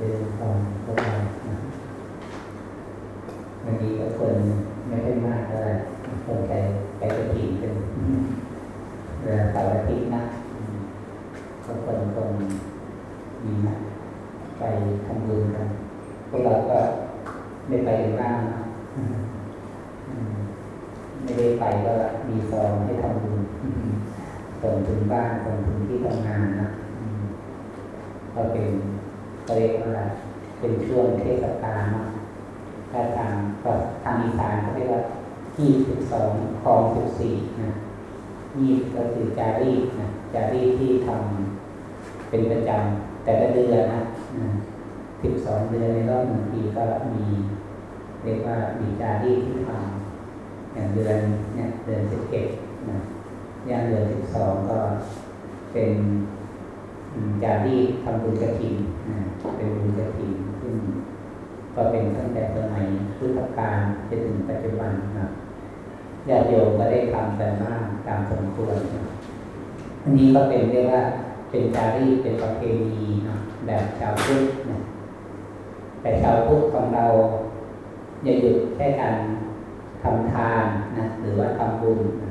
เป็นความพวกเราวันนี้ก็คนไม่ค่อยมากเท่าไหร่คนไปไปกระถิ่นเป็นเวลาเสาร์อาทิตย์นะก็คนคงมีนะไปทำบุญกันพวกเราก็ไม่ไปกันบ้างนะไม่ได้ไปก็มีซองให้ทำบุญส่งถึงบ้านส่งถึงที่ทำงานนะก็เป็นเขาเรียกว่าเป็น ช่วงเทศกาลนาะถ้าทางก็ทางอีสานเขาเรียกว่าที่สิบสองคลองสิบสี่นะนี่ก็คือจารีตนะจารีตที่ทำเป็นประจำแต่ละเดือนนะสิบสองเดือนในรอบหนึ่งปีก็มีเรียกว่ามีจารีตที่ทำอย่างเดือนเนี่ยเดือนสิบเอ็ดนะย่างเดือนสิบสองก็เป็นจารีตทำบุญกระถิ่นนะเป็นบุญกระถิ่นซึ่ง ก็เป็นตั้งแต่สมัยพุทธกาลจนถึงปัจจุบันนะญาติโยมก็ได้ทำกันบ้างตามสมควรนะอันนี้ก็เป็นเรียกว่าเป็นจารีเป็นประเพณีนะแบบชาวพุทธนะแต่ชาวพุทธของเราอย่าหยุดแค่การทำทานนะหรือว่าทำบุญนะ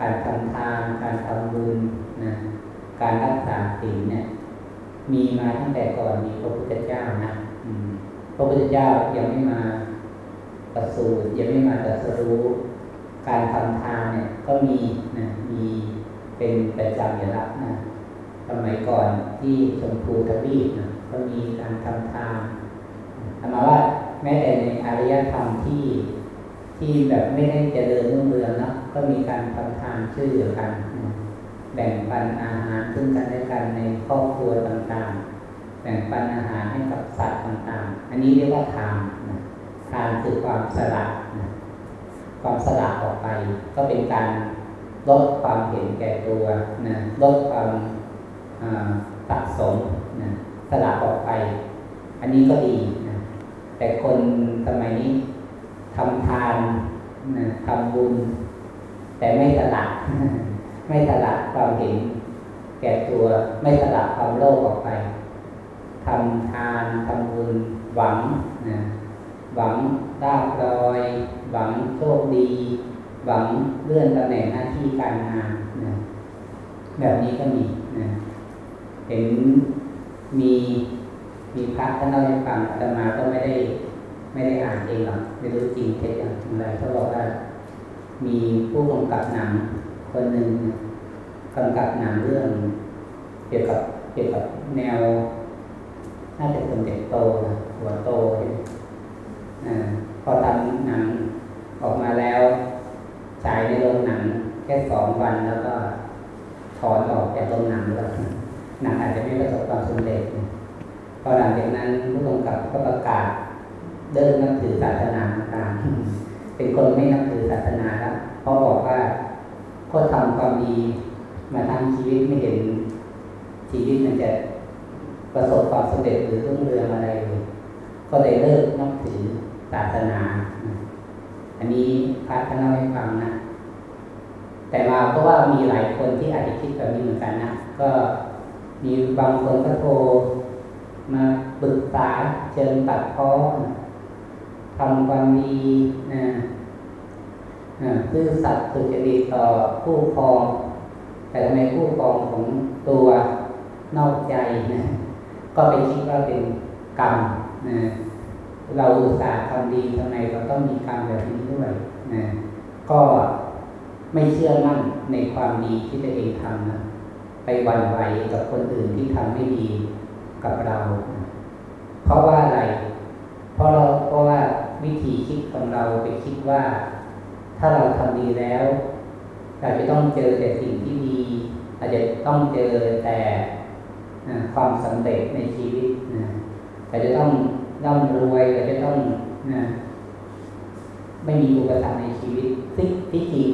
การทำทานการทำบุญนะการรักษาศีลเนี่ยมีมาตั้งแต่ก่อนมีพระพุทธเจ้านะ พระพุทธเจ้ายังไม่มาประสูติยังไม่มาตรัสรู้ การทำทานเนี่ยก็มีนะมีเป็นประจำอยู่แล้วนะสมัยก่อนที่ชมพูทวีปนะก็มีการทำทานทำมาว่าแม้แต่ในอารยธรรมที่ที่แบบไม่ได้เจริญรุ่งเรืองนะก็มีการทำทานช่วยเหลือกัน แบ่งปันอาหารซึ่งกันและกันในครอบครัวต่างๆ บ่งปันอาหารให้กับสัตว์ต่างๆ อันนี้เรียกว่าทานนะทานคือความสละนะความสละออกไป ก็เป็นการลดความเห็นแก่ตัวนะลดความสะสมนะสละออกไป อันนี้ก็ดีนะแต่คนสมัยนี้ทำทานนะทำบุญ แต่ไม่สละไม่สละความเห็นแก่ตัวไม่สละความโลภออกไป ทำทานทำบุญหวังนะหวังลาบลอย หวังโชคดี หวังเลื่อนตำแหน่งหน้าที่การงานนะแบบนี้ก็มีนะเห็นมีมีพระท่านเล่าให้ฟังอาตมาก็ไม่ได้ ไม่ได้อ่านเองหรอกไม่รู้จริงเท็จอย่างไรเขาบอกว่า มีผู้กำกับหนังคนหนึ่งกำกับหนังเรื่อง เกี่ยวกับเกี่ยวกับแนว น่าจะเป็นเด็กโตนะหัวโตอพอทำหนังออกมาแล้วฉายในโรงหนัง แค่สองวันแล้วก็ถอนออกจากโรงหนังแล้วหนังอาจจะไม่ประสบความสำเร็จพอหลังจากนั้นผู้กำกับก็ประกาศเดินนับถือศาสนาต่างเป็นคนไม่นับถือศาสนาแล้วเพราะบอกว่าก็ทำความดีมาทั้งชีวิตไม่เห็นชีวิตมันจะ ประสบความสำเร็จหรือรุ่งเรืองอะไร ก็เลยเลิกนับถือศาสนา อันนี้พระท่านเล่าให้ฟังนะ แต่มาก็ว่ามีหลายคนที่อาจจะคิดแบบนี้เหมือนกันนะ ก็มีบางคนก็โทรมาปรึกษาเชิญตัดพ้อทำความดีนะซื่อสัตย์สุจริตต่อผู้ครอง แต่ในผู้ครองของตัวนอกใจนะ ก็ไปคิดว่าเป็นกรรมนะเราอุตส่าห์ทำดีทำไมเราต้องมีกรรมแบบนี้ด้วยนะก็ไม่เชื่อมั่นในความดีที่ตัวเองทำนะไปหวั่นไหวกับคนอื่นที่ทำไม่ดีกับเรานะเพราะว่าอะไร เพราะเราเพราะว่าวิธีคิดของเราไปคิดว่า ถ้าเราทำดีแล้ว เราจะต้องเจอแต่สิ่งที่ดี อาจจะต้องเจอแต่ ความสำเร็จในชีวิตนะเราจะต้องร่ำรวยเราจะต้องนะไม่มีอุปสรรคในชีวิตที่ที่จริง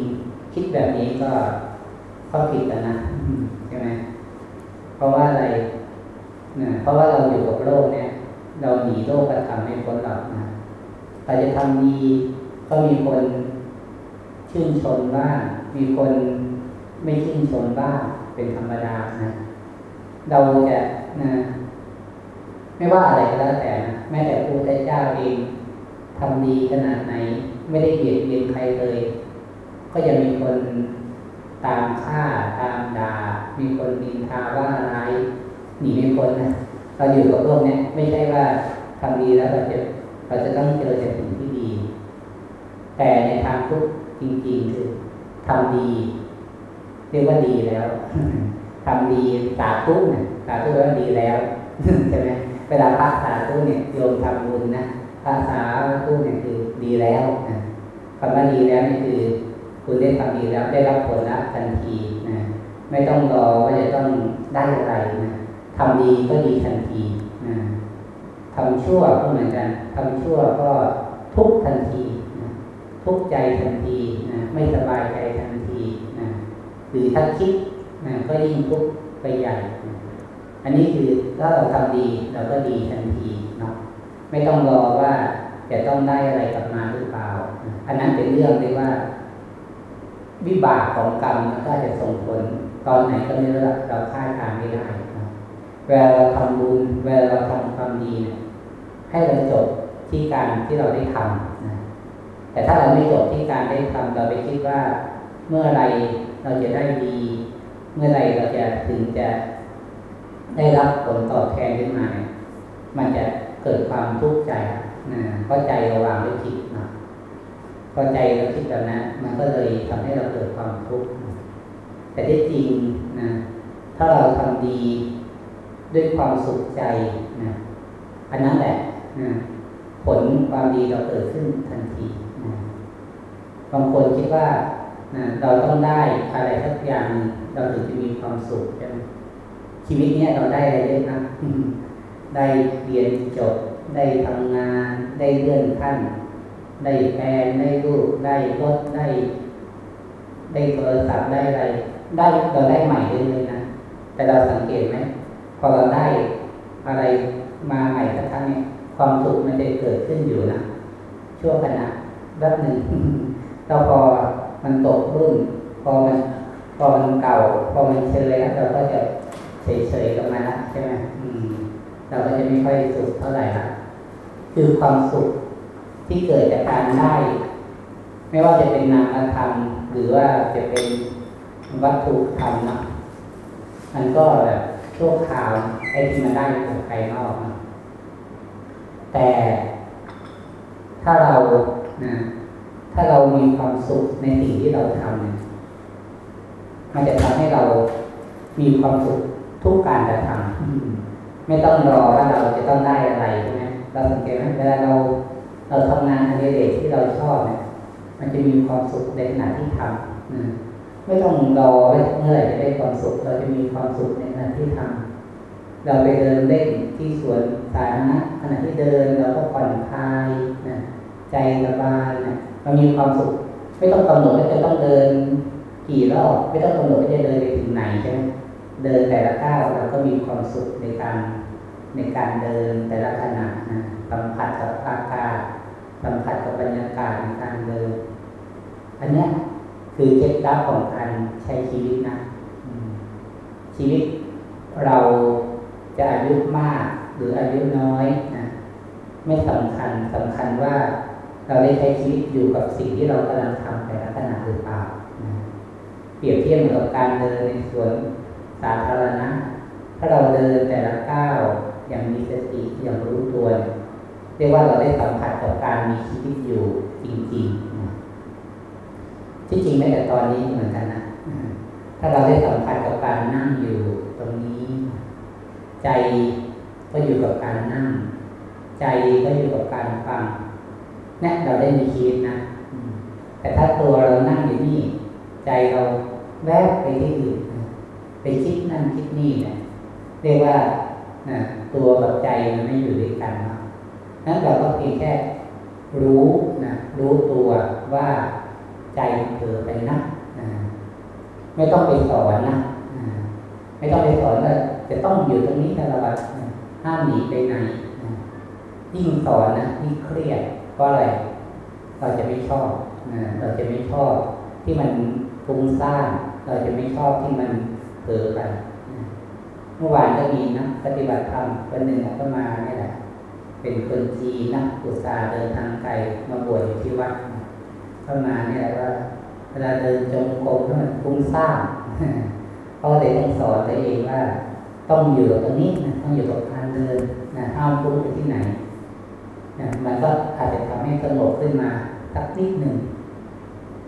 คิดแบบนี้ก็ข้อผิดแล้วนะใช่ไหมเพราะว่าอะไรนะเพราะว่าเราอยู่กับโลกเนี่ย เราหนีโลกกระทำให้พ้นหลับนะเราจะทำดีก็มีคนชื่นชมบ้างมีคนไม่ชื่นชมบ้างเป็นธรรมดานะ เราจะนะไม่ว่าอะไรก็แล้วแต่นะแม้แต่พระพุทธเจ้าเองทำดีขนาดไหน ไม่ได้เบียดเบียนใครเลย ก็ยังมีคนตามฆ่าตามด่า มีคนนินทาว่าอะไรายหนีไม่พ้นนะเราอยู่กับโลกเนี้ยไม่ใช่ว่าทำดีแล้วเราจะเราจะต้องเจอแต่สิ่งที่ดี แต่ในทางทุกจริงๆคือทำดี เรียกว่าดีแล้ว ทำดีสาธุเนี่ยสาธุแปลว่าดีแล้วใช่ไหมเวลาพระสาธุเนี่ยโยมทำบุญนะพระสาธุเนี่ยคือดีแล้วนะคำว่าดีแล้วนี่คือ คุณได้ทำดีแล้วได้รับผลล้วทันทีนะไม่ต้องรอว่าจะต้องได้อะไรนะทำดีก็ดีทันทีนะทำชั่วก็เหมือนกันทำชั่วก็ทุกทันทีนะทุกใจทันทีนะไม่สบายใจทันทีนะหรือถ้าคิด ก็ยิ่งทุกข์ไปใหญ่ อันนี้คือถ้าเราทำดีเราก็ดีทันทีเนาะไม่ต้องรอว่าจะต้องได้อะไรกลับมาหรือเปล่า อันนั้นเป็นเรื่องที่ว่า วิบากของกรรมมันก็จะส่งผลตอนไหนก็ไม่รู้เราคาดการไม่ได้เวลาเราทำบุญเวลาเราทำความดีเนี่ยให้เราจบที่การที่เราได้ทำนะแต่ถ้าเราไม่จบที่การได้ทำเราไปคิดว่าเมื่อไรเราจะได้ดี เมื่อไรเราจะถึงจะได้รับผลตอบแทนขึ้นมา มันจะเกิดความทุกข์ใจนะเพราะใจเราวางไว้ผิดนะพอใจเราคิดแบบนั้นมันก็เลยทำให้เราเกิดความทุกข์แต่ที่จริงนะถ้าเราทำดีด้วยความสุขใจนะอันนั้นแหละนะผลความดีเราเกิดขึ้นทันทีนะบางคนคิดว่า นะเราต้องได้อะไรสักอย่างเราถึงจะมีความสุขใช่ไหมชีวิตเนี้ยเราได้อะไรเยอะนะได้เรียนจบ ได้ทำงาน ได้เลื่อนขั้น ได้แฟนได้ลูกได้รถได้ ได้โทรศัพท์ได้อะไร ได้เราได้ใหม่เรื่อยๆนะแต่เราสังเกตไหมพอเราได้อะไรมาใหม่สักครั้งเนี่ยความสุขมันจะเกิดขึ้นอยู่นะชั่วขณะแป๊บหนึ่งเราพอ มันตกรุ่น พอมันพอมันเก่า พอมันเชยแล้วเราก็จะเฉยๆกับมันละใช่ไหมอืมเราก็จะไม่ค่อยสุขเท่าไหร่ละคือความสุขที่เกิดจากการได้ ไม่ว่าจะเป็นนามธรรม หรือว่าจะเป็นวัตถุธรรมนะมันก็แบบชั่วคราวไอ้ที่มันได้จากภายนอกนะแต่ถ้าเรานะ ถ้าเรามีความสุขในสิ่งที่เราทำเนี่ยมันจะทำให้เรามีความสุขทุกการกระทำไม่ต้องรอว่าเราจะต้องได้อะไรใช่ไหมเราสังเกตไหมเวลาเรา เราทำงานอดิเรกที่เราชอบเนี่ยมันจะมีความสุขในขณะที่ทำไม่ต้องรอเมื่อไหร่จะได้ความสุข เราจะมีความสุขในขณะที่ทำเราไปเดินเล่นที่สวนสาธารณะขณะที่เดินเราก็ผ่อนคลายนะใจสบายนะ เรามีความสุข ไม่ต้องกำหนดว่าจะต้องเดินกี่รอบไม่ต้องกำหนดว่าจะเดินไปถึงไหนใช่ไหมเดินแต่ละก้าวเราก็มีความสุขในการในการเดินแต่ละขณะนะสัมผัสกับอากาศสัมผัสกับบรรยากาศในการเดิน อันนี้คือเคล็ดลับของการใช้ชีวิตนะชีวิตเราจะอายุมากหรืออายุน้อยนะไม่สำคัญสำคัญว่า เราได้ใช้ชีวิตอยู่กับสิ่งที่เรากำลังทำแต่ละขณะหรือเปล่านะเปรียบเทียบกับการเดินในสวนสาธารณะ ถ้าเราเดินแต่ละก้าวอย่างมีสติอย่างรู้ตัวเรียกว่าเราได้สัมผัสกับการมีชีวิตอยู่จริงๆนะที่จริงแม้แต่ตอนนี้เหมือนกันนะ ถ้าเราได้สัมผัสกับการนั่งอยู่ตรงนี้ ใจก็อยู่กับการนั่ง ใจก็อยู่กับการฟัง นี่เราได้มีชีวิตนะแต่ถ้าตัวเรานั่งอยู่นี่ ใจเราแวบไปที่อื่นไปคิดนั่นคิดนี่เนี่ยเรียกว่าตัวกับใจมันไม่อยู่ด้วยกันเนาะนั้นเราก็เพียงแค่รู้นะรู้ตัวว่าใจเผลอไปนะนะไม่ต้องไปสอนนะไม่ต้องไปสอนว่าจะต้องอยู่ตรงนี้ตลอดห้ามหนีไปไหนยิ่งสอนนะยิ่งเครียด เพราะอะไร เราจะไม่ชอบเราจะไม่ชอบที่มันฟุ้งซ่านเราจะไม่ชอบที่มันเผลอไปเมื่อวานก็มีนะปฏิบัติธรรมคนหนึ่งก็มาเนี่ยแหละ เป็นคนจีนนะอุตส่าห์เดินทางไกลมาบวชอยู่ที่วัดเข้ามาเนี่ยว่าเวลาเดินจงกรมมันฟุ้งซ่านเขาเลยต้องสอนตัวเองว่า ต้องอยู่ตรงนี้นะต้องอยู่กับการเดินนะห้ามฟุ้งไปที่ไหน นะมันก็อาจจะทำให้สงบขึ้นมาสักนิดหนึ่ง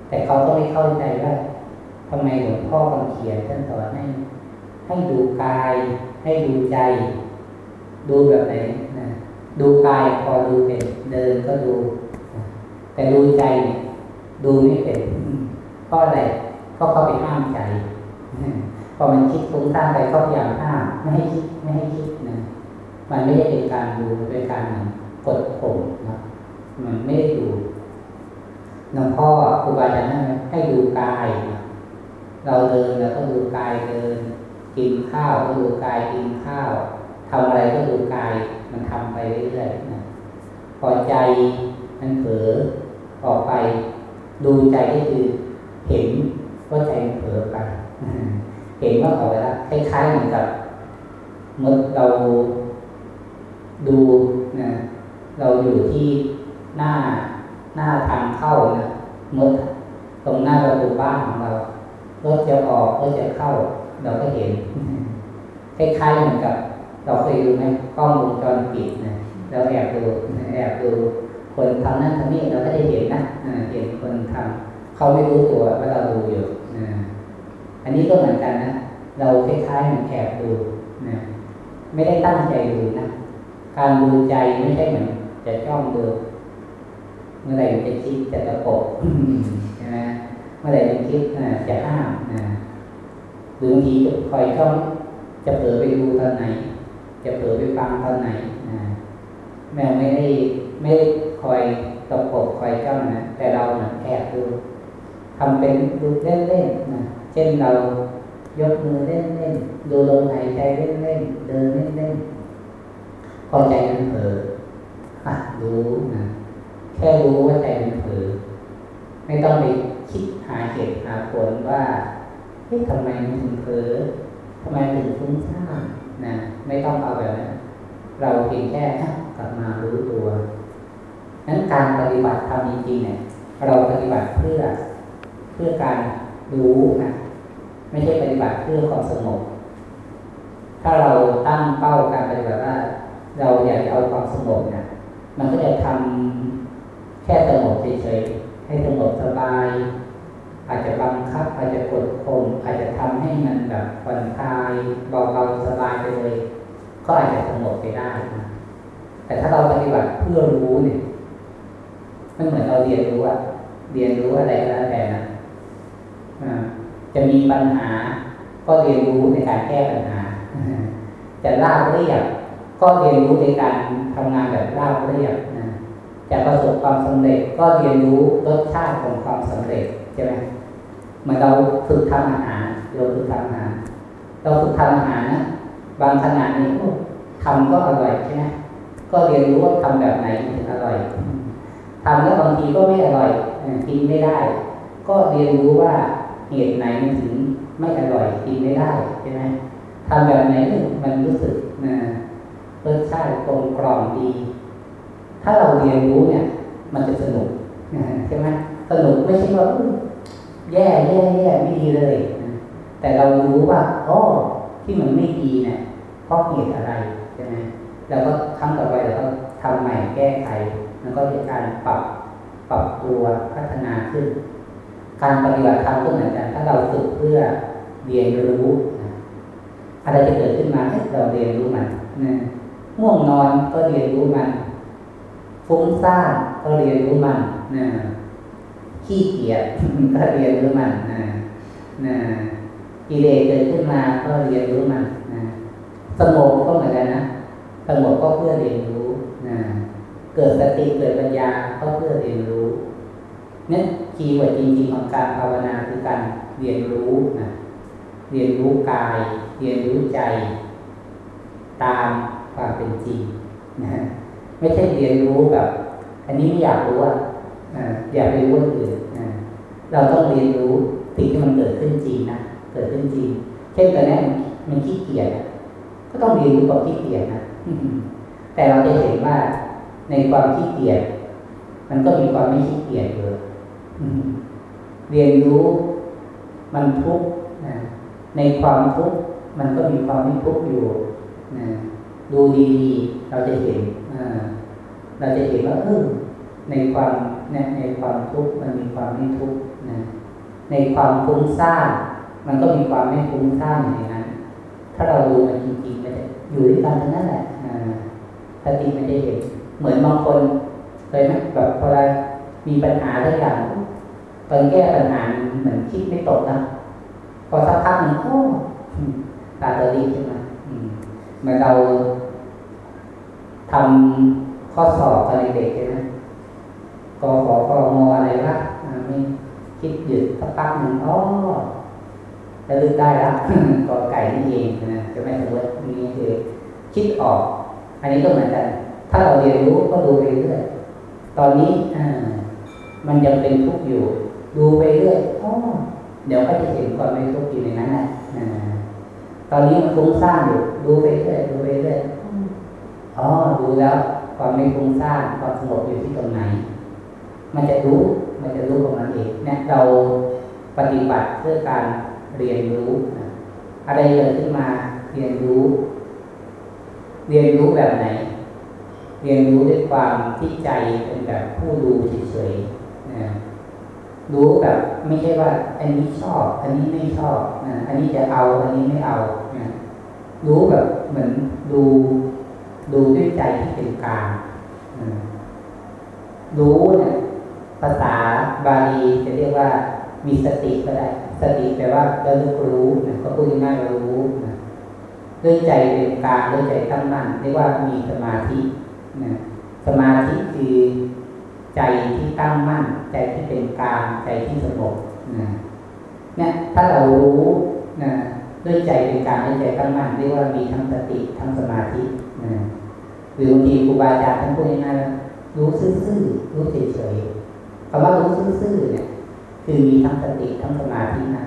แต่เขาก็ไม่เข้าใจว่าทำไมหลวงพ่อคำเขียนท่านสอนให้ ให้ดูกาย ให้ดูใจ ดูแบบไหนนะดูกายพอดูเป็นเดินก็ดู แต่ดูใจเนี่ยดูไม่เป็นเพราะอะไรก็เข้าไปห้ามใจพอมันคิดฟุ้งซ่านไปก็พยายามห้ามไม่ให้คิดไม่ให้คิดนะมันไม่ได้เป็นการดูเป็นการไหน กดข่มนะมันไม่ได้ดูหลวงพ่อครูบาอาจารย์ให้ดูกายนะเราเดินเราก็ดูกายเดิน กินข้าวก็ดูกายกินข้าวทำอะไรก็ดูกายมันทำไปเรื่อยๆนะพอใจมันเผลอออกไปดูใจก็คือเห็นว่าใจเผลอไป เห็นว่าออกไปแล้วคล้ายๆเหมือนกับเมื่อเราดูนะ เราอยู่ที่หน้าหน้าทางเข้านะเมื่อตรงหน้าประตูบ้านของเรารถจะออกรถจะเข้า เราก็เห็นคล้ายๆเหมือนกับ เราเคยดูไหมกล้องวงจรปิดนะเราแอบดูแอบดูคนทำนั่นทำนี่เราก็ได้เห็นนะเห็นคนทำเขาไม่รู้ตัวว่าเราดูอยู่อันนี้ก็เหมือนกันนะเราคล้ายๆเหมือนแอบดูนะไม่ได้ตั้งใจดูนะการดูใจไม่ใช่เหมือน จะจ้องดูเมื่อไหร่จะคิดจะตะปบใช่ไหมเมื่อไหร่จะคิดจะห้ามนะหรือบางทีคอยจ้องจะเผลอไปดูตอนไหน จะเผลอไปฟังตอนไหนนะแม่ไม่ได้ไม่ได้คอยตะปบคอยจ้องนะแต่เราเแอบดูทำเป็นดูเล่นๆนะเช่นเรายกมือเล่นๆดูลมหายใจเล่นๆเดินเล่นๆพอใจมันเผลอะรู้นะแค่รู้ว่าใจมันเผลอไม่ต้องไปคิดหาเหตุหาผลว่าเฮ้ยทำไมมันถึงเผลอทำไมถึงฟุ้งซ่านนะไม่ต้องเอาแบบนั้นเราเพียงแค่กลับมารู้ตัวนั้นการปฏิบัติทำจริงๆเนี่ยเราปฏิบัติเพื่อเพื่อการรู้นะไม่ใช่ปฏิบัติเพื่อความสงบถ้าเราตั้งเป้าการปฏิบัติว่า เราอยากจะเอาความสงบเนี่ย มันก็จะทำแค่สงบเฉยๆให้สงบสบาย อาจจะบังคับ อาจจะกดข่มอาจจะทำให้มันแบบผ่อนคลายเบาๆสบายไปเลย ก็อาจจะสงบไปได้นะแต่ถ้าเราปฏิบัติเพื่อรู้เนี่ยมันเหมือนเราเรียนรู้อะเรียนรู้อะไรก็แล้วแต่นะจะมีปัญหา ก็เรียนรู้ในการแก้ปัญหา จะลาบเรียบ ก็เรียนรู้ในการทำงานแบบลาบเรียบนะจะประสบความสำเร็จก็เรียนรู้รสชาติของความสำเร็จใช่ไหมเมื่อเราฝึกทำอาหารเราฝึกทำอาหารเราฝึกทำอาหารนะบางขนาดนี้ทำก็อร่อยใช่ไหมก็เรียนรู้ว่าทำแบบไหนถึงอร่อยทำแล้วบางทีก็ไม่อร่อยกินไม่ได้ ก็เรียนรู้ว่าเหตุไหนมันถึงไม่อร่อยกินไม่ได้ใช่ไหมทำแบบไหนมันรู้สึกนะ รสชาติกลมกล่อมดี ถ้าเราเรียนรู้เนี่ย มันจะสนุกใช่ไหมสนุกไม่ใช่ว่าแย่แย่แย่ไม่ดีเลย แต่เรารู้ว่าอ๋อที่มันไม่ดีเนี่ยเพราะเหตุอะไรใช่ไหมแล้วก็ครั้งต่อไปเราก็ทำใหม่แก้ไข แล้วก็เป็นการปรับปรับตัวพัฒนาขึ้น การปฏิบัติธรรมก็เหมือนกันถ้าเราฝึกเพื่อเรียนรู้ อะไรจะเกิดขึ้นมาให้เราเรียนรู้มันนะ ง่วงนอนก็เรียนรู้มัน ฟุ้งซ่านก็เรียนรู้มันนะขี้เกียจก็เรียนรู้มันนะนะกิเลสเกิดขึ้นมาก็เรียนรู้มันนะสงบก็เหมือนกันนะสงบก็เพื่อเรียนรู้นะเกิดสติเกิดปัญญาก็เพื่อเรียนรู้นี่คีย์เวิร์ดจริงๆของการภาวนาคือการเรียนรู้นะเรียนรู้กาย เรียนรู้ใจ ตาม ความเป็นจริงนะไม่ใช่เรียนรู้แบบ อันนี้ไม่อยากรู้อะอยากไปรู้อื่นเราต้องเรียนรู้สิ่งที่มันเกิดขึ้นจริงนะเกิดขึ้นจริง เช่นตอนนี้มันขี้เกียจก็ต้องเรียนรู้ความขี้เกียจนะแต่เราจะเห็นว่าในความขี้เกียจมันก็มีความไม่ขี้เกียจอยู่เรียนรู้มันทุกข์ในความทุกข์มันก็มีความไม่ทุกข์อยู่นะ ดูดีๆ เราจะเห็นเราจะเห็นว่าเออในความในในความทุกข์มันมีความไม่ทุกข์นะในความฟุ้งซ่านมันก็มีความไม่ฟุ้งซ่านอยู่ในนั้น ถ้าเราดูมันจริงๆมันจะอยู่ด้วยกันทั้งนั้นแหละสติมันจะเห็น เหมือนบางคนเคยไหมแบบพอไรมีปัญหาทุกอย่างตอนแก้ปัญหาเหมือนคิดไม่ตกนะพอสักพักหนึ่งโอ้ตาตะลีขึ้นมาเหม มือนเราทำข้อสอบตอนเด็กๆใช่ไหมกขอกงอะไรวะไม่คิดหยุดสักพักหนึ่งอ๋อจะลึกได้แล้วกอไก่นี่เองนะจะไม่สมมตินี่คือ คิดออก อันนี้ก็เหมือนกัน ถ้าเราเรียนรู้ก็ดูไปเรื่อยตอนนี้อมันยังเป็นทุกข์อยู่ ดูไปเรื่อยอ๋อเดี๋ยวก็จะเห็นความไม่ทุกข์อยู่ในนั้นแหละ ตอนนี้มันฟุ้งซ่านอยู่ดูไปเรื่อยดูไปเรื่อยอ๋อดูแล้ว ความไม่ฟุ้งซ่านความสงบอยู่ที่ตรงไหน มันจะรู้มันจะรู้ของมันเองเนี่ยเราปฏิบัติเพื่อการเรียนรู้อะไรเกิดขึ้นมาเรียนรู้ เรียนรู้แบบไหน เรียนรู้ด้วยความที่ใจเป็นแบบผู้ดูเฉยๆ รู้แบบไม่ใช่ว่า อันนี้ชอบ อันนี้ไม่ชอบอันนี้จะเอา อันนี้ไม่เอารู้แบบเหมือนดูดูด้วยใจที่เป็นกลางรู้เนี่ยภาษาบาลีจะเรียกว่ามีสติก็ได้ สติแปลว่าระลึกรู้นะก็พูดง่ายๆรู้นะด้วยใจเป็นกลางด้วยใจตั้งมั่นเรียกว่ามีสมาธินะสมาธิคือ ใจที่ตั้งมั่น ใจที่เป็นกลางใจที่สงบนะเนี่ยถ้าเรารู้นะด้วยใจเป็นกลางด้วยใจตั้งมั่นเรียกว่ามีทั้งสติทั้งสมาธินะหรือบางทีครูบาอาจารย์ท่านพูดง่ายๆรู้ซื่อๆรู้เฉยๆคำว่ารู้ซื่อๆเนี่ย คือมีทั้งสติทั้งสมาธินะ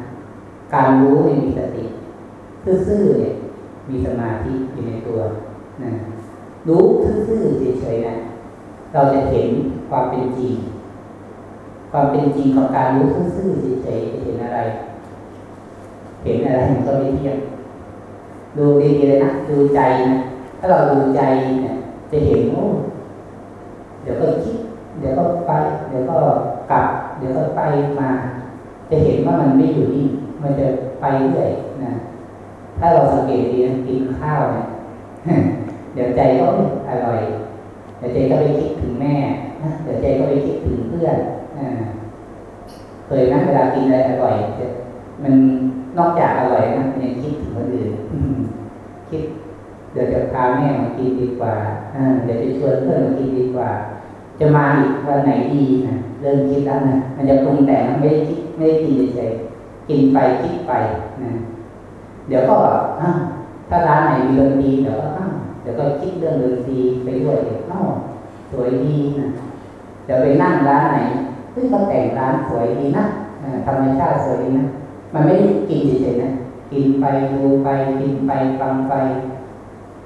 การรู้เนี่ยมีสติซื่อๆเนี่ย มีสมาธิอยู่ในตัวนะรู้ซื่อๆเฉยๆนะ เราจะเห็นความเป็นจริง ความเป็นจริงของการรู้ซื่อๆเฉยๆเห็นอะไร เห็นอะไรมันก็ไม่เที่ยงดูดีๆเลยนะดูใจนะถ้าเราดูใจเนี่ย จะเห็นโอ้เดี๋ยวก็คิด เดี๋ยวก็ไป เดี๋ยวก็กลับ เดี๋ยวก็ไปมา จะเห็นว่ามันไม่อยู่นิ่มันจะไปเรื่อยนะถ้าเราสังเกตดีนะกินข้าวเนี่ยเดี๋ยวใจก็อร่อย เดี๋ยวใจก็ไปคิดถึงแม่เดี๋ยวใจก็ไปคิดถึงเพื่อนเคยนะเวลากินอะไรอร่อย มันนอกจากอร่อยนะมันยังคิดถึงคนอื่นคิดเดี๋ยวจะพาแม่มากินดีกว่าเดี๋ยวจะชวนเพื่อนมากินดีกว่า จะมาอีกวันไหนดีนะเริ่มคิดแล้วนะมันจะปรุงแต่งไม่ได้คิดไม่ได้กินเฉยกินไปคิดไปนะเดี๋ยวก็ถ้าร้านไหนมีดนตรีเดี๋ยวก็ ดี๋ยวก็คิดเรื่องดนตรีไปด้วยเดี๋ยวสวยดีนะเดี๋ยวไปนั่งร้านไหนเฮ้ยเขาแต่งร้านสวยดีนะธรรมชาติสวยดีนะมันไม่ได้กินเฉยๆนะกินไปดูไปกินไปฟังไป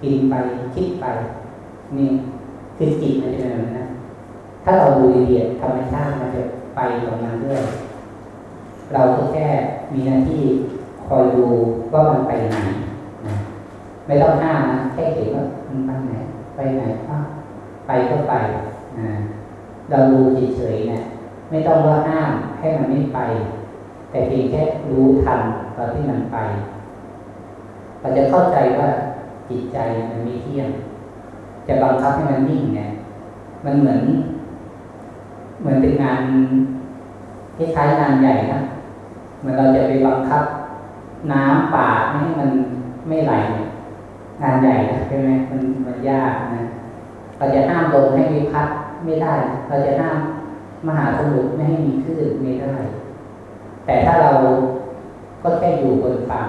กินไปคิดไป นี่คือจิตมันจะเป็นแบบนั้นถ้าเราดูละเอียดธรรมชาติมันจะไปตรงนั้นด้วย เราก็แค่มีหน้าที่คอยดูว่ามันไปไหน ไม่ต้องห้ามนะแค่เห็นว่ามันไปไหน ไปไหนก็ไปก็ไปนะเราดูเฉยๆนะไม่ต้องว่าห้ามให้มันไม่ไป แต่เพียงแค่รู้ทันตอนที่มันไปเราจะเข้าใจว่าจิตใจมันมีเที่ยงจะบังคับให้มันนิ่งเนี่ย มันเหมือน เหมือนเป็นงานคล้ายๆงานใหญ่นะเหมือนเราจะไปบังคับ น้ำป่าให้มันไม่ไหล งานใหญ่ใช่ไหมมันมันยากนะ เราจะห้ามลมให้มีพัดไม่ได้ เราจะห้ามมหาสมุทรไม่ให้มีคลื่นไม่ได้ แต่ถ้าเราก็แค่อยู่บนฝั่ง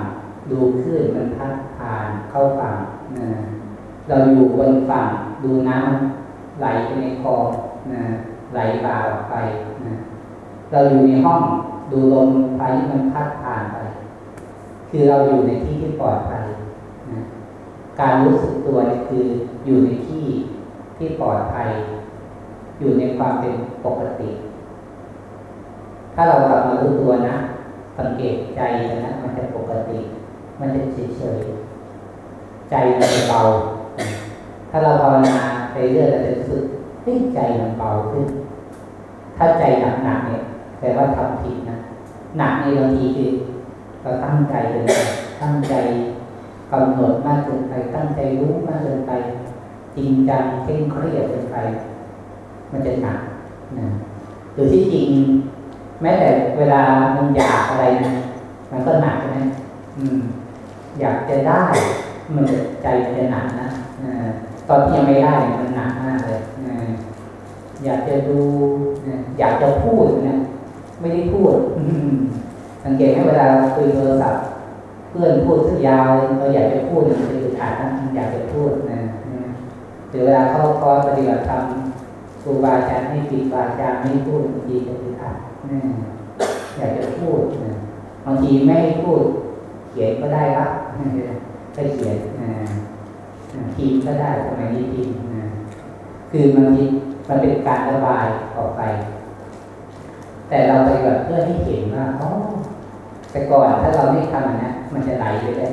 ดูคลื่นมันพัดผ่านเข้าฝั่งนะเราอยู่บนฝั่งดูน้ำไหลไปในคลองนะไหลบ่าออกไปนะเราอยู่ในห้องดูลมพายุมันพัดผ่านไป คือเราอยู่ในที่ที่ปลอดภัย การรู้สึกตัวนี่คืออยู่ในที่ที่ปลอดภัย อยู่ในความเป็นปกติ ถ้าเรากลับมารู้ตัวนะ สังเกตใจนะมันจะปกติ มันจะเฉยเฉยใจมันจะเบา ถ้าเราภาวนาไปเรื่อยเราจะรู้สึกเฮ้ยใจมันเบาขึ้น ถ้าใจหนักๆเนี่ยแปลว่าทำผิดนะหนักในบางทีคือเราตั้งใจเกินไปตั้งใจ กำหนดมากเกินไปตั้งใจรู้มากเกินไป จริงจังเคร่งเครียดเกินไป มันจะหนักนะหรือที่จริง แม้แต่เวลามันอยากอะไรนะมันก็หนักใช่ไหมอืม อยากจะได้มันใจมันจะหนักนะตอนที่ยังไม่ได้มันหนักมากเลยอยากจะดูอยากจะพูดนะไม่ได้พูด สังเกตไหมเวลาคุยโทรศัพท์ เพื่อนพูดสักยาวเราอยากจะพูดมันจะอึดอัดนอยากจะพูดนะหรือเวลาเข้าคอร์สปฏิบัติธรรมครูบาอาจารย์ให้ปิดวาจาไม่พูดบางทีจะอึดอัดอยากจะพูดนะบางทีไม่ให้พูด เขียนก็ได้ละก็เขียนพิมพ์ก็ได้สมัยนี้พิมพ์คือบางทีมันเป็นการระบายออกไป แต่เราไปแบบเพื่อให้เห็นว่าอ๋อ แต่ก่อนถ้าเราไม่ทำนะมันจะไหลไปเลย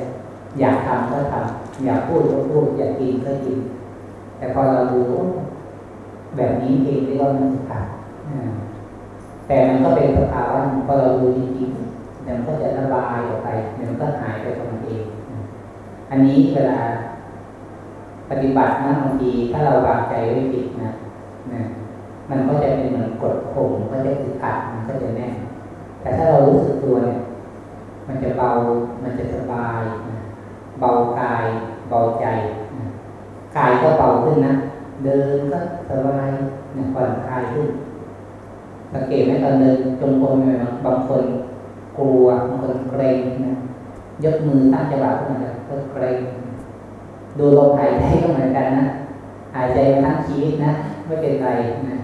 อยากทำก็ทำอยากพูดก็พูดอยากกินก็กิน แต่พอเราดูแบบนี้เองเรียกว่ามันขาดแต่มันก็เป็นสภาวะพอเราดูจริงๆเดี๋ยวมันก็จะระบายออกไปเดี๋ยวมันก็หายไปของมันเอง อันนี้เวลา ปฏิบัตินะบางทีถ้าเราวางใจไว้ผิดนะนะ มันก็จะเป็นเหมือนกดข่มก็จะอึดอัดมันก็จะแน่นแต่ถ้าเรารู้สึกตัวเนี่ย มันจะเบา มันจะสบาย เบากาย เบาใจ กายก็เบาขึ้นนะ เดินก็สบายนะผ่อนคลายขึ้น สังเกตไหมตอนเดินจงกรมบางคนกลัว บางคนเกรงนะ ยกมือตั้งจังหวะขึ้นมาก็เกรง ดูลมหายใจก็เหมือนกันนะ หายใจมาทั้งชีวิตนะ ไม่เป็นไรนะ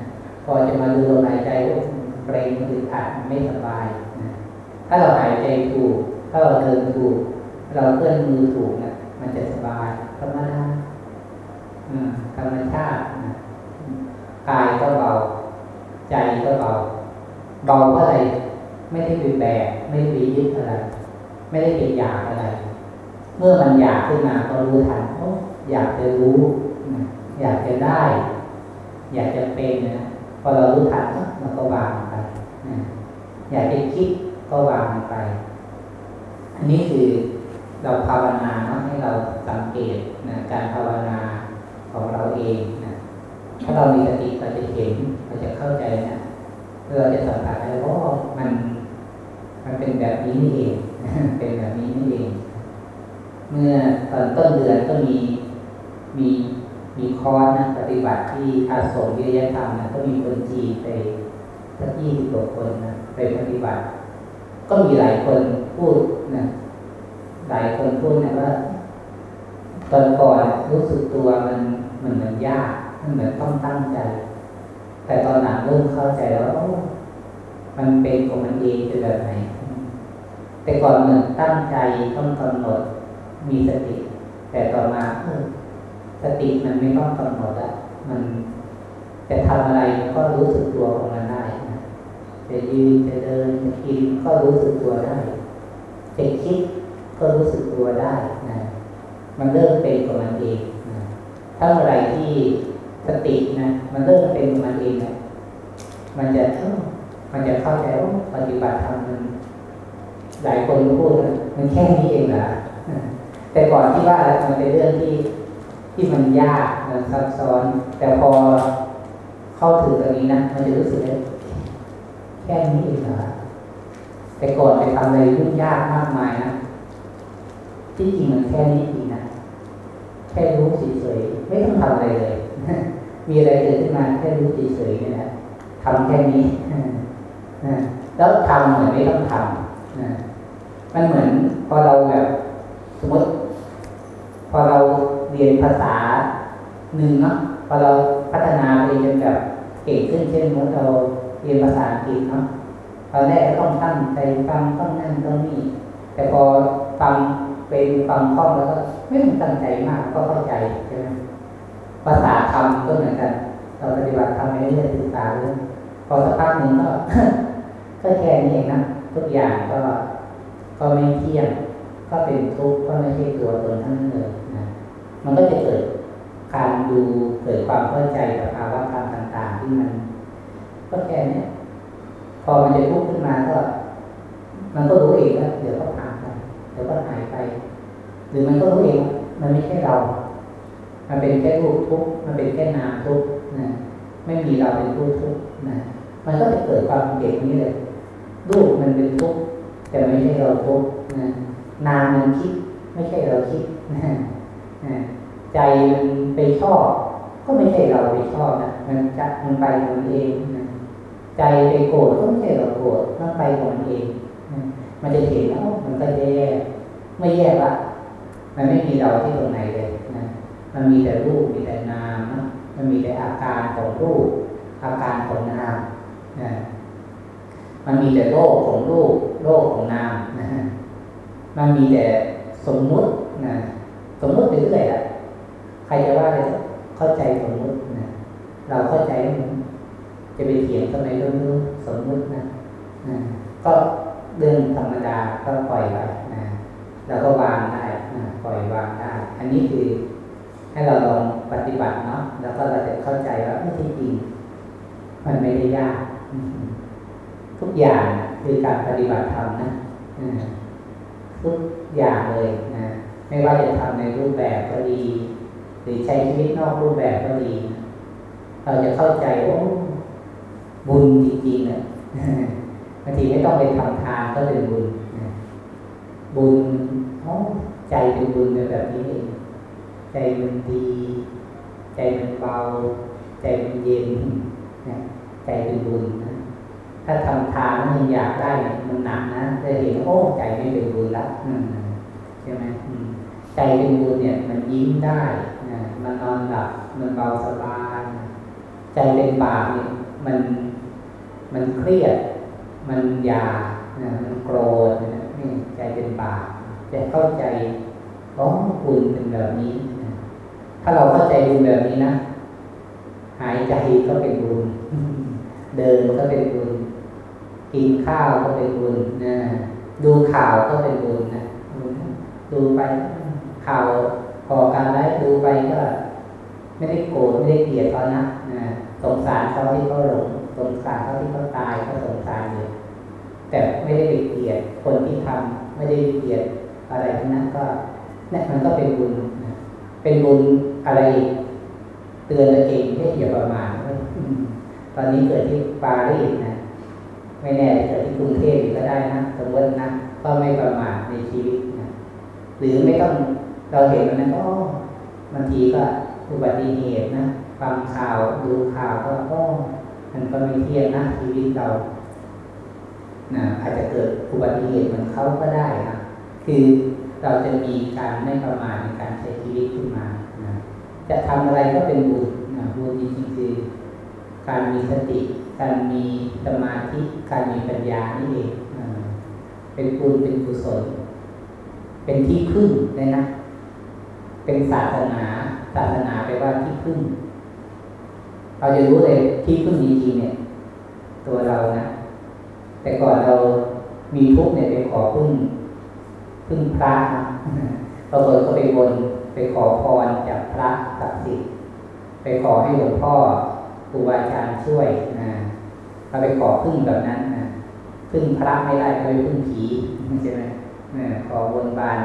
พอจะมาดูลมหายใจเกรงอึดอัดไม่สบาย ถ้าเราหายใจถูก ถ้าเราเดินถูก เราเคลื่อนมือถูกนะมันจะสบายธรรมดาธรรมชาตินะกายก็เบา ใจก็เบา เบาเพราะอะไร ไม่ได้ไปแบก ไม่ได้ไปยึดอะไร ไม่ได้ไปอยากอะไร เมื่อมันอยากขึ้นมาก็รู้ทันโอ้อยากจะรู้ อยากจะได้ อยากจะเป็นนะ พอเรารู้ทันมันก็วางไปอยากจะคิด ก็วางไป อันนี้คือเราภาวนาเนาะให้เราสังเกตนะการภาวนาของเราเองนะถ้าเรามีสติเราจะเห็นเราจะเข้าใจนะเราจะสัมผัสได้ว่ามัน มันเป็นแบบนี้นี่เองเป็นแบบนี้นี่เอง เมื่อตอนต้นเดือนก็มีมีมีคอร์สนะปฏิบัติที่อาสมวิทยธรรมนะก็มีคนจีนไปสักยี่สิบกว่าคนนะไปปฏิบัติ ก็มีหลายคนพูดนะหลายคนพูดนะว่าตอนก่อนรู้สึกตัวมันมันเหมือนยากมันเหมือนต้องตั้งใจ แต่ตอนหลังเริ่มเข้าใจแล้วมันเป็นของมันเองจะแบบไหน แต่ก่อนเหมือนตั้งใจต้องกำหนดมีสติ แต่ต่อมาเออสติมันไม่ต้องกำหนดละมันจะทำอะไรก็รู้สึกตัวของมันได้ จะยืนจะเดินจะกินก็รู้สึกตัวได้จะคิดก็รู้สึกตัวได้นะมันเริ่มเป็นของมันเองนะถ้าเมื่อไรที่สตินะมันเริ่มเป็นของมันเองนะมันจะเออมันจะเข้าใจว่าปฏิบัติธรรมมันหลายคนพูดมันแค่นี้เองเหรอแต่ก่อนที่ว่ามันเป็นเรื่องที่ที่มันยากมันซับซ้อน แต่พอเข้าถึงตรงนี้นะมันจะรู้สึกได้ แค่นี้เองเหรอแต่ก่อนไปทำอะไรยุ่งยากมากมายนะที่จริงมันแค่นี้เองนะแค่รู้เฉยๆไม่ต้องทำอะไรเลย มีอะไรเกิดขึ้นมาแค่รู้เฉยๆนี่นะทำแค่นี้แล้วทำเหมือนไม่ต้องทำนะมันเหมือนพอเราแบบสมมติ พอเราเรียนภาษาหนึ่งเนาะพอเราพัฒนาไปจนแบบเก่งขึ้นเช่นเมื่อเรา เรียนภาษาอังกฤษเนาะตอนแรกก็ต้องตั้งใจฟังต้องนั่นต้องนี่แต่พอฟังเป็นฟังคล่องแล้วก็ไม่ต้องตั้งใจมากก็เข้าใจใช่ไหมภาษาธรรมก็เหมือนกันเราปฏิบัติธรรมไปเรื่อยๆศึกษาเรื่องพอสักพักหนึ่งก็ก็แค่นี้เองนะทุกอย่างก็ก็ไม่เที่ยงก็เป็นทุกข์ก็ไม่ใช่ตัวตนทั้งนั้นเลยนะมันก็จะเกิดการดูเกิดความเข้าใจกับภาวะธรรมต่าง ๆ ที่มัน ก็แค่นี้พอมันจะทุกข์ขึ้นมาก็ มันก็รู้เองว่าเดี๋ยวก็ผ่านไปเดี๋ยวก็หายไป หรือมันก็รู้เองมันไม่ใช่เรา มันเป็นแค่รูปทุกข์มันเป็นแค่นามทุกข์นะไม่มีเราเป็นผู้ทุกข์นะมันก็จะเกิดความเก็บนี้เลยรูปมันเป็นทุกข์แต่ไม่ใช่เราทุกข์นะนามมันคิด ไม่ใช่เราคิดนะใจมันไปชอบ ก็ไม่ใช่เราไปชอบนะมันจะมันไปมันเองนะ ใจไปโกรธก็ไม่ใช่เราโกรธมันไปของมันเองมันจะเห็นแล้วมันก็แย่ไม่แย่ละมันไม่มีเราที่ตรงไหนเลยนะมันมีแต่รูปมีแต่นามนะมันมีแต่อาการของรูป อาการของนามนะมันมีแต่โลกของรูปโลกของนามนะมันมีแต่สมมุตินะสมมุติไปเรื่อยอะใครจะว่าอะไรเข้าใจสมมุตินะเราเข้าใจ จะไปเถียงทำไมเรื่องสมมุตินะนะก็เรื่องธรรมดาก็ปล่อยไปนะเราก็วางได้นะปล่อยวางได้ อันนี้คือให้เราลองปฏิบัติเนาะแล้วก็เราจะเข้าใจว่าที่จริงมันไม่ได้ยาก ทุกอย่างคือการปฏิบัติธรรมนะทุกอย่างเลยนะไม่ว่าจะทำในรูปแบบก็ดี หรือใช้ชีวิตนอกรูปแบบก็ดี เราจะเข้าใจว่า บุญจริงๆเนี่ยบางทีไม่ต้องไปทำทานก็เป็นบุญบุญใจเป็นบุญแบบนี้เองใจมันดี ใจมันเบา ใจมันเย็นใจเป็นบุญนะถ้าทำทานแล้วยังอยากได้มันหนักนะจะเห็นโอ้ใจไม่เป็นบุญละใช่ไหมใจเป็นบุญเนี่ย มันยิ้มได้นะมันนอนหลับมันเบาสบายใจเป็นบาปเนี่ยมัน มันเครียด มันอยากนะมันโกรธนะนี่ใจเป็นบาปจะเข้าใจอ๋อบุญเป็นแบบนี้ ถ้าเราเข้าใจบุญแบบนี้นะหายใจก็เป็นบุญ เดินก็เป็นบุญ กินข้าวก็เป็นบุญนะดูข่าวก็เป็นบุญนะดูไปข่าวพอการได้ดูไปก็ ไม่ได้โกรธไม่ได้เกลียดเขานะนะสงสารเขาที่เขาหลง สงสารเขาที่เขาตายก็สงสารเลยแต่ไม่ได้ไปเกลียดคนที่ทำไม่ได้เกลียดอะไรทั้งนั้นก็นี่มันก็เป็นบุญเป็นบุญอะไร เตือนตัวเองให้อย่าประมาทตอนนี้เกิดที่ปารีสนะไม่แน่เกิดที่กรุงเทพก็ได้นะสมมตินะก็ไม่ประมาทในชีวิตนะหรือไม่ต้องเราเห็นมันก็บางทีก็อุบัติเหตุนะฟังข่าวดูข่าวก็ก็ มันก็ไมีเที่ยนนะชีวิตเรานะอาจจะเกิดอุบัติเหตุเหมือนเขาก็ได้นะคือเราจะมีการไม่ประมาทในการใช้ชีวิตขึ้นมานะจะทำอะไรก็เป็นบุญนะบุญจริงๆคือการมีสติ การมีสมาธิการมีปัญญานี่เองเป็นบุญเป็นกุศล เป็นที่พึ่งเลยนะ เป็นศาสนา ศาสนาแปลว่าที่พึ่ง เราจะรู้เลยที่พึ่งจริงๆเนี่ย ตัวเรานะ แต่ก่อนเรามีทุกเนี่ยไปขอพึ่งพึ่งพระเราเปิดก็ไปบนไปขอพรจากพระศักดิ์สิทธิ์ไปขอให้หลวงพ่อครูบาอาจารย์ช่วยนะเราไปขอพึ่งแบบนั้นนะพึ่งพระไม่ได้ก็ไปพึ่งผีใช่ไหมนะขอบนบาน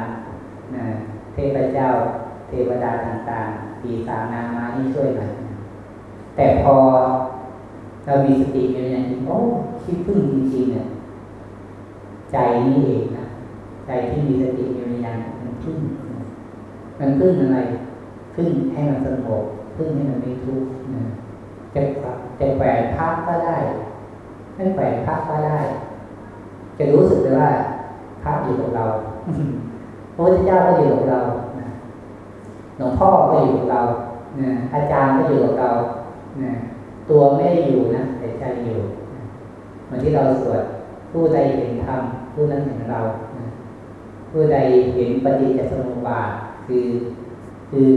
นะเทพเจ้า เทวดาต่างๆปีศาจนามาให้ช่วยหน่อย แต่พอเรามีสติอยู่อย่างนี้โอ้คิดพึ่งจริงๆเนี่ยใจนี่เองนะใจที่มีสติอยู่อย่างมันพึ่งมันพึ่งอะไรพึ่งให้มันสงบพึ่งให้มันไม่ทุกข์นะจะจะแขวนพักก็ได้ไม่แขวนพักก็ได้ จะรู้สึกเลยว่าพระอยู่กับเราพระพุทธเจ้าก็อยู่กับเราหลวงพ่อก็อยู่กับเราอาจารย์ก็อยู่กับเรา ตัวไม่ได้อยู่นะแต่ใจอยู่เหมือนที่เราสวดผู้ใจเห็นธรรมผู้นั้นเห็นเราผู้ใดเห็นปฏิจจสมุปบาทคือ คือ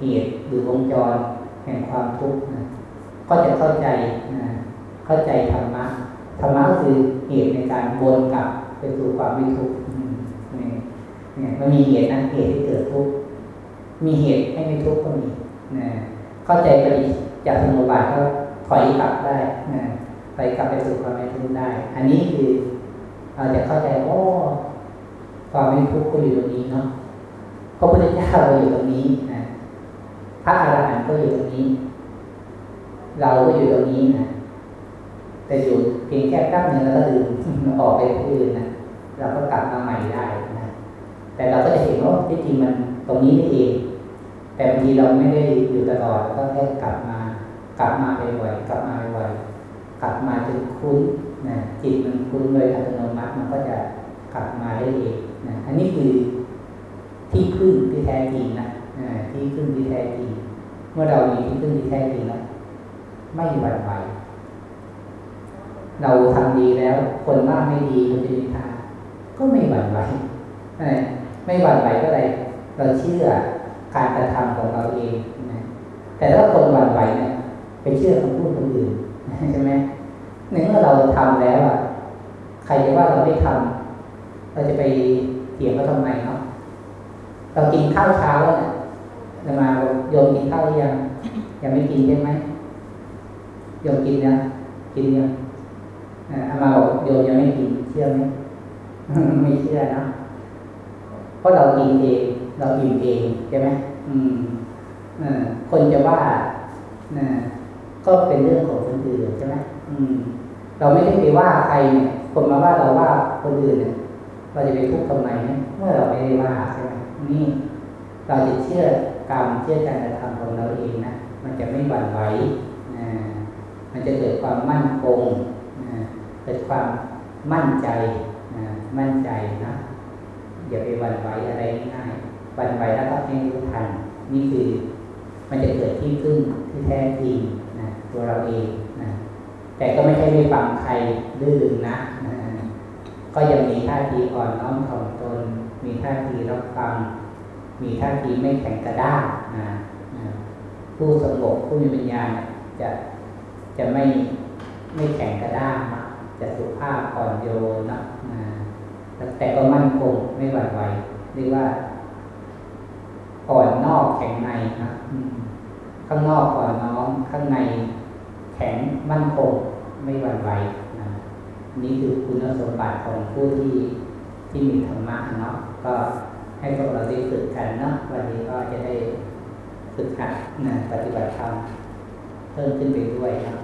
เหตุหรือวงจรแห่งความทุกข์นะก็จะเข้าใจนะเข้าใจธรรมะธรรมะก็คือเหตุในการวนกลับไปสู่ความไม่ทุกข์เนี่ยมันมีเหตุนะเหตุที่เกิดทุกข์มีเหตุให้ไม่ทุกข์ก็มีนะเข้าใจปฏิ จจสมุบาทก็ถอยกลับได้นะถอยกลับไปสู่ความไม่ทุกข์ได้ อันนี้คือเราจะเข้าใจโอ้ความไม่ทุกข์ก็อยู่ตรงนี้เนาะพระพุทธเจ้าก็อยู่ตรงนี้นะพระอรหันต์ก็อยู่ตรงนี้ เราก็อยู่ตรงนี้นะแต่อยู่เพียงแค่ตั้งหนึ่งแล้วก็ลืมออกไปที่อื่นนะเราก็กลับมาใหม่ได้นะแต่เราก็จะเห็นว่าที่จริงมันตรงนี้นี่เองแต่บางทีเราไม่ได้อยู่ตลอดก็แค่กลับมา กลับมาบ่อยๆกลับมาบ่อยๆกลับมาจนคุ้นนะจิตมันคุ้นโดยอัตโนมัติมันก็จะกลับมาได้เองนะอันนี้คือที่พึ่งที่แท้จริงนะที่พึ่งที่แท้จริงเมื่อเรามีที่พึ่งที่แท้จริงแล้วไม่หวั่นไหวเราทำดีแล้ว คนมากไม่ดีคนจะนินทาก็ไม่หวั่นไหวไม่หวั่นไหวก็เลยเราเชื่อการกระทำของเราเองนะแต่ถ้าคนหวั่นไหวเนี่ย ไปเชื่อคำพูดคนอื่นใช่ไหมในเมื่อเราทำแล้วอะใครจะว่าเราไม่ทำเราจะไปเถียงเขาทำไมเนาะเรากินข้าวเช้าแล้วเนี่ยจะมาโยมกินข้าวหรือยังยังไม่กินใช่ไหมโยมกินนะกินยังอามาบอกโยมยังไม่กินเชื่อไหมไม่เชื่อนะเพราะเรากินเองเราอิ่มเองใช่ไหมอืมคนจะว่านะ ก็เป็นเรื่องของคนอื่นใช่ไหมเราไม่ได้ไปว่าใครเนี่ยคนมาว่าเราว่าคนอื่นเนี่ยเราจะไปทุกข์ทำไมเนี่ยเมื่อเราไม่ได้ว่าใช่ไหมนี่เราจะเชื่อกรรมเชื่อการกระทำของเราเองนะมันจะไม่หวั่นไหวนะมันจะเกิดความมั่นคงนะเกิดความมั่นใจนะมั่นใจนะอย่าไปหวั่นไหวอะไรง่ายหวั่นไหวแล้วก็ให้รู้ทันนี่คือ มันจะเกิดที่พึ่งที่แท้จริง ตัวเราเองนะแต่ก็ไม่ใช่ไม่ฟังใครดื้อนะนะก็ยังมีท่าทีอ่อนน้อมถ่อมตน มีท่าทีรับฟัง มีท่าทีไม่แข็งกระด้างนะผู้สงบผู้มีปัญญาจะจะไม่ไม่แข็งกระด้างจะสุภาพอ่อนโยนนะแต่ก็มั่นคงไม่หวั่นไหวเรียกว่าอ่อนนอกแข็งในนะข้างนอกอ่อนน้อมข้างใน แข็งมั่นคงไม่หวั่นไหวนะนี่คือคุณสมบัติของผู้ที่ที่มีธรรมะเนาะก็ให้พวกเราได้ฝึกกันเนาะวันนี้ก็จะได้ฝึกหัดนะปฏิบัติธรรมเพิ่มขึ้นไปด้วยนะ